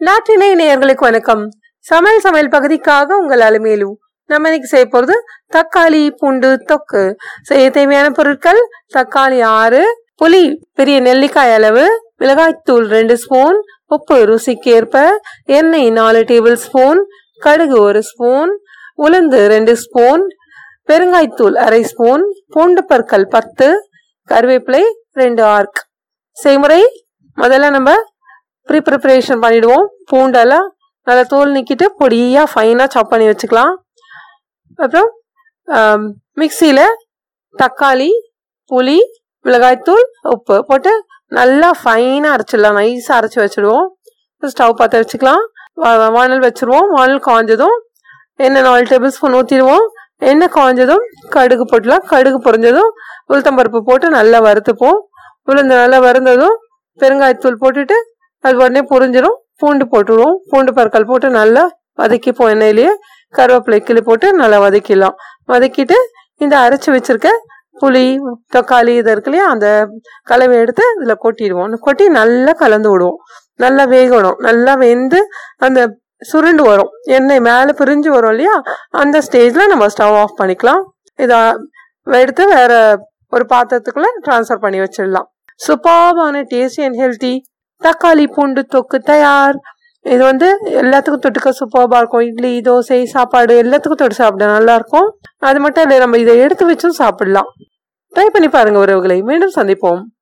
நாட்டினை நேயர்களுக்கு வணக்கம். சமையல் சமையல் பகுதிக்காக உங்கள் அலுமேலு நம்ம இன்னைக்கு செய்ய போறது தக்காளி பூண்டு தொக்கு. செய்ய தேவையான பொருட்கள் தக்காளி ஆறு புளி பெரிய நெல்லிக்காய் அளவு மிளகாய்த்தூள் ரெண்டு ஸ்பூன் உப்பு ருசிக்கு ஏற்ப எண்ணெய் நாலு டேபிள் ஸ்பூன் கடுகு ஒரு ஸ்பூன் உளுந்து ரெண்டு ஸ்பூன் பெருங்காய்த்தூள் அரை ஸ்பூன் பூண்டு பற்கள் பத்து கருவேப்பிலை ரெண்டு ஆர்க். செய்முறை முதல்ல நம்ம ப்ரீ ப்ரிப்பரேஷன் பண்ணிவிடுவோம் பூண்டெல்லாம் நல்லா தோல் நிற்கிட்டு பொடியாக ஃபைனாக சாப் பண்ணி வச்சுக்கலாம். அப்புறம் மிக்சியில் தக்காளி புளி மிளகாய்த்தூள் உப்பு போட்டு நல்லா ஃபைனாக அரைச்சிடலாம். நைஸாக அரைச்சி வச்சுடுவோம். ஸ்டவ் பற்ற வச்சுக்கலாம். வா- வானல் வச்சுருவோம். வானல் காஞ்சதும் எண்ணெய் நாலு டேபிள் ஸ்பூன் ஊற்றிடுவோம் எண்ணெய் காஞ்சதும் கடுகு போட்டுலாம். கடுகு பொரிஞ்சதும் உளுத்தம்பருப்பு போட்டு நல்லா வறுத்துப்போம். உளுந்து நல்லா வறுந்ததும் பெருங்காயத்தூள் போட்டுட்டு அது உடனே புரிஞ்சிடும் பூண்டு போட்டுருவோம். பூண்டு பற்கள் போட்டு நல்லா வதக்கிப்போம் எண்ணெயிலேயே கருவேப்பிலை கிளி போட்டு நல்லா வதக்கிடலாம். வதக்கிட்டு இந்த அரைச்சி வச்சிருக்க புளி தக்காளி இது இருக்கு இல்லையா அந்த கலவை எடுத்து இதில் கொட்டிடுவோம். கொட்டி நல்லா கலந்து விடுவோம். நல்லா வேகணும். நல்லா வெந்து அந்த சுருண்டு வரும். எண்ணெய் மேலே பிரிஞ்சு வரும் இல்லையா அந்த ஸ்டேஜில் நம்ம ஸ்டவ் ஆஃப் பண்ணிக்கலாம். இதை எடுத்து வேற ஒரு பாத்திரத்துக்குள்ளே ட்ரான்ஸ்ஃபர் பண்ணி வச்சிடலாம். சூப்பர்பான டேஸ்டி அண்ட் ஹெல்த்தி தக்காளி பூண்டு தொக்கு தயார். இது வந்து எல்லாத்துக்கும் தொட்டுக்க சூப்பர்பா இருக்கும். இட்லி தோசை சாப்பாடு எல்லாத்துக்கும் தொட்டு சாப்பிட நல்லா இருக்கும் அது மட்டும் இல்லை நம்ம இதை எடுத்து வச்சும் சாப்பிடலாம். ட்ரை பண்ணி பாருங்க உறவுகளை. மீண்டும் சந்திப்போம்.